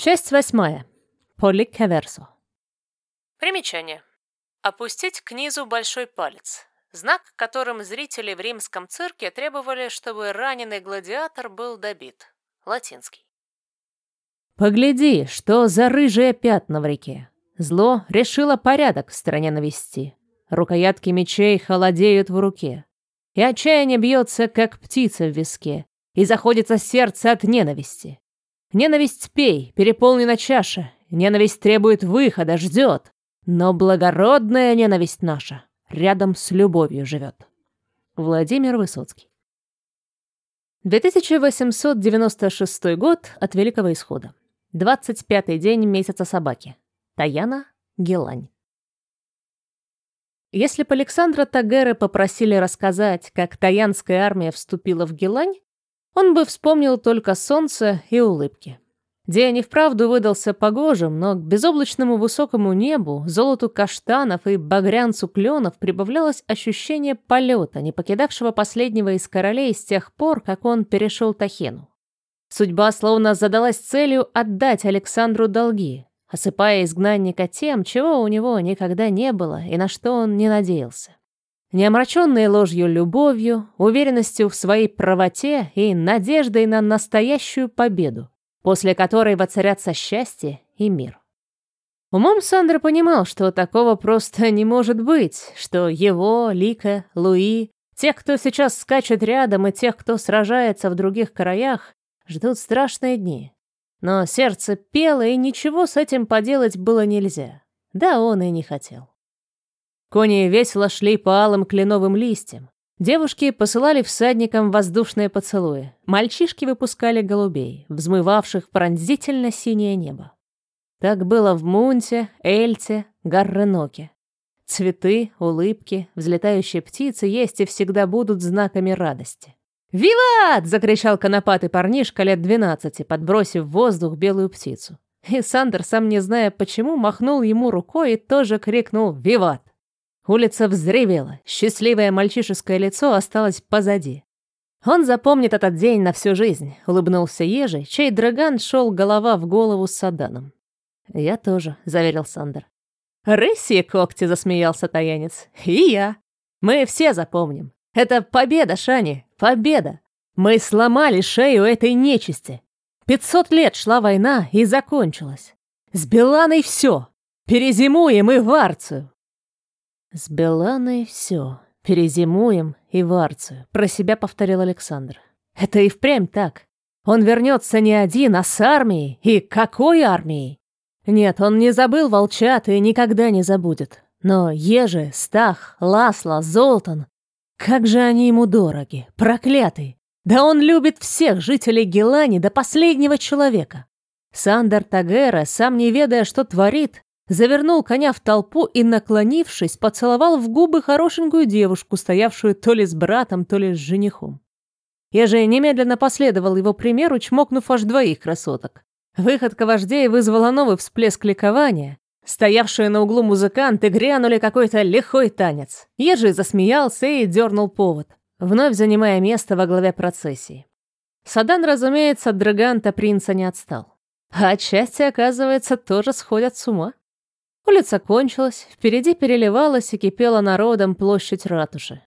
Часть восьмая. Поликаверсо. Примечание. Опустить к низу большой палец. Знак, которым зрители в римском цирке требовали, чтобы раненый гладиатор был добит. Латинский. Погляди, что за рыжие пятна в реке. Зло решило порядок в стране навести. Рукоятки мечей холодеют в руке. И отчаяние бьется, как птица в виске, и заходится сердце от ненависти. Ненависть пей, переполнена чаша. Ненависть требует выхода, ждет. Но благородная ненависть наша рядом с любовью живет. Владимир Высоцкий. 2896 год от Великого Исхода. 25-й день месяца собаки. Таяна Гелань. Если бы Александра Тагеры попросили рассказать, как Таянская армия вступила в Гелань, он бы вспомнил только солнце и улыбки. День и вправду выдался погожим, но к безоблачному высокому небу, золоту каштанов и багрянцу кленов прибавлялось ощущение полета, не покидавшего последнего из королей с тех пор, как он перешел Тахену. Судьба словно задалась целью отдать Александру долги, осыпая изгнанника тем, чего у него никогда не было и на что он не надеялся не омраченной ложью любовью, уверенностью в своей правоте и надеждой на настоящую победу, после которой воцарятся счастье и мир. Умом Сандер понимал, что такого просто не может быть, что его, Лика, Луи, тех, кто сейчас скачет рядом, и тех, кто сражается в других краях, ждут страшные дни. Но сердце пело, и ничего с этим поделать было нельзя. Да он и не хотел. Кони весело шли по алым кленовым листьям. Девушки посылали всадникам воздушные поцелуи. Мальчишки выпускали голубей, взмывавших пронзительно синее небо. Так было в Мунте, Эльте, Гарреноке. Цветы, улыбки, взлетающие птицы есть и всегда будут знаками радости. «Виват!» — закричал конопатый парнишка лет двенадцати, подбросив в воздух белую птицу. И Сандер, сам не зная почему, махнул ему рукой и тоже крикнул «Виват!». Улица взревела, счастливое мальчишеское лицо осталось позади. Он запомнит этот день на всю жизнь, улыбнулся Ежи, чей драган шел голова в голову с Саданом. Я тоже, заверил Сандер. Рыси когти, засмеялся таянец. И я. Мы все запомним. Это победа, Шани, победа. Мы сломали шею этой нечисти. Пятьсот лет шла война и закончилась. С Беланой все. Перезимуем и в Арцию. «С Беланой все. Перезимуем и в Арцию», — про себя повторил Александр. «Это и впрямь так. Он вернется не один, а с армией. И какой армией? Нет, он не забыл волчат и никогда не забудет. Но Ежи, Стах, Ласло, Золтан... Как же они ему дороги, проклятый! Да он любит всех жителей Гелани до последнего человека. Сандер Тагера, сам не ведая, что творит, завернул коня в толпу и, наклонившись, поцеловал в губы хорошенькую девушку, стоявшую то ли с братом, то ли с женихом. Я же немедленно последовал его примеру, чмокнув аж двоих красоток. Выходка вождей вызвала новый всплеск ликования. Стоявшие на углу музыканты грянули какой-то лихой танец. Ежи засмеялся и дернул повод, вновь занимая место во главе процессии. Садан, разумеется, от Драганта принца не отстал. А отчасти, оказывается, тоже сходят с ума. Улица кончилась, впереди переливалась и кипела народом площадь ратуши.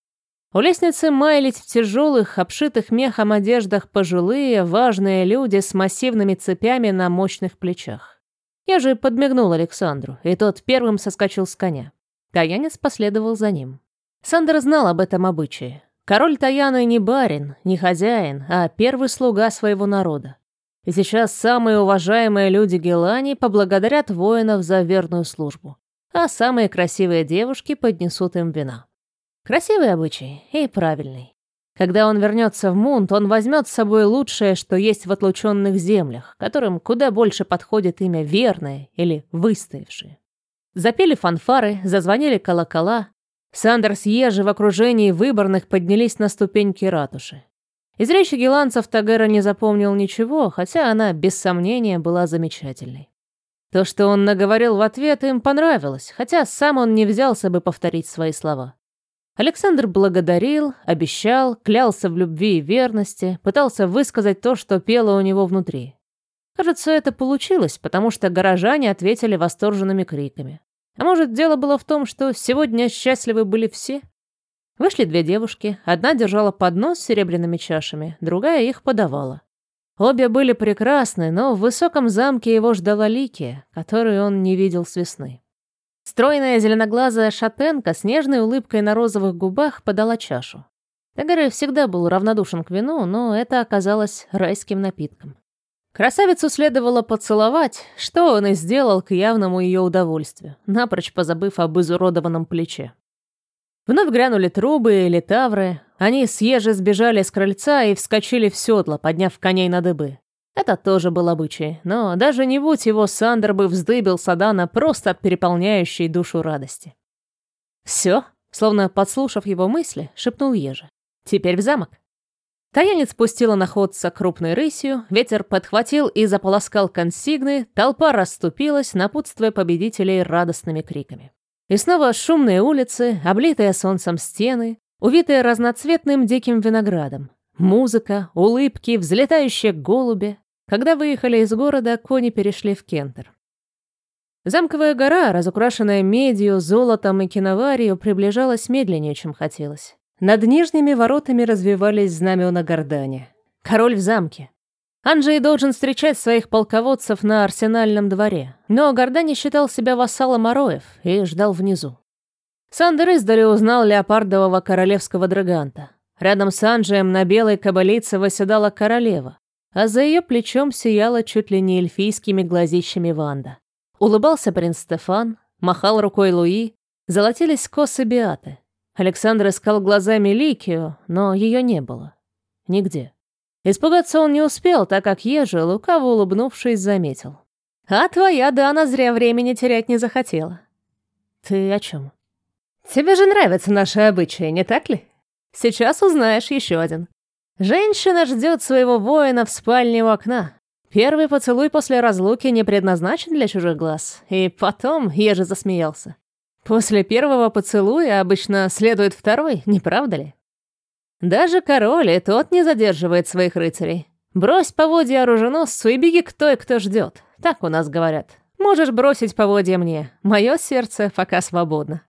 У лестницы маялись в тяжелых, обшитых мехом одеждах пожилые, важные люди с массивными цепями на мощных плечах. Я же подмигнул Александру, и тот первым соскочил с коня. Таянец последовал за ним. Сандер знал об этом обычае. Король Таяны не барин, не хозяин, а первый слуга своего народа. И сейчас самые уважаемые люди Гелани поблагодарят воинов за верную службу, а самые красивые девушки поднесут им вина. Красивый обычай и правильный. Когда он вернется в Мунт, он возьмет с собой лучшее, что есть в отлученных землях, которым куда больше подходит имя верное или выстоявшие. Запели фанфары, зазвонили колокола. Сандерс Ежи в окружении выборных поднялись на ступеньки ратуши. Из речи геланцев Тагера не запомнил ничего, хотя она, без сомнения, была замечательной. То, что он наговорил в ответ, им понравилось, хотя сам он не взялся бы повторить свои слова. Александр благодарил, обещал, клялся в любви и верности, пытался высказать то, что пело у него внутри. Кажется, это получилось, потому что горожане ответили восторженными криками. А может, дело было в том, что сегодня счастливы были все? Вышли две девушки. Одна держала поднос с серебряными чашами, другая их подавала. Обе были прекрасны, но в высоком замке его ждала Ликия, которую он не видел с весны. Стройная зеленоглазая шатенка с нежной улыбкой на розовых губах подала чашу. Тагары всегда был равнодушен к вину, но это оказалось райским напитком. Красавицу следовало поцеловать, что он и сделал к явному ее удовольствию, напрочь позабыв об изуродованном плече. Вновь грянули трубы и литавры. Они съеже сбежали с крыльца и вскочили в седло, подняв коней на дыбы. Это тоже был обычай, но даже не будь его, Сандер бы вздыбил Садана просто от переполняющей душу радости. «Все», словно подслушав его мысли, шепнул Ежи. «Теперь в замок». Таянец спустила находца крупной рысью, ветер подхватил и заполоскал консигны, толпа расступилась, напутствуя победителей радостными криками. И снова шумные улицы, облитые солнцем стены, увитые разноцветным диким виноградом. Музыка, улыбки, взлетающие голуби. Когда выехали из города, кони перешли в Кентер. Замковая гора, разукрашенная медью, золотом и киноварью, приближалась медленнее, чем хотелось. Над нижними воротами развивались знамена Гордани. Король в замке. Анджей должен встречать своих полководцев на арсенальном дворе, но Гордани считал себя вассалом Ароев и ждал внизу. Сандер издали узнал леопардового королевского драганта. Рядом с Анджием на белой кабалице восседала королева, а за ее плечом сияла чуть ли не эльфийскими глазищами Ванда. Улыбался принц Стефан, махал рукой Луи, золотились косы Биаты. Александр искал глазами Ликию, но ее не было. Нигде. Испугаться он не успел, так как Ежи, лукаво улыбнувшись, заметил. «А твоя Дана зря времени терять не захотела». «Ты о чем?» «Тебе же нравятся наши обычаи, не так ли? Сейчас узнаешь еще один. Женщина ждет своего воина в спальне у окна. Первый поцелуй после разлуки не предназначен для чужих глаз. И потом Ежи засмеялся. После первого поцелуя обычно следует второй, не правда ли? Даже король и тот не задерживает своих рыцарей. Брось поводья оруженосцу и беги к той, кто ждет. Так у нас говорят. Можешь бросить поводья мне. Мое сердце пока свободно.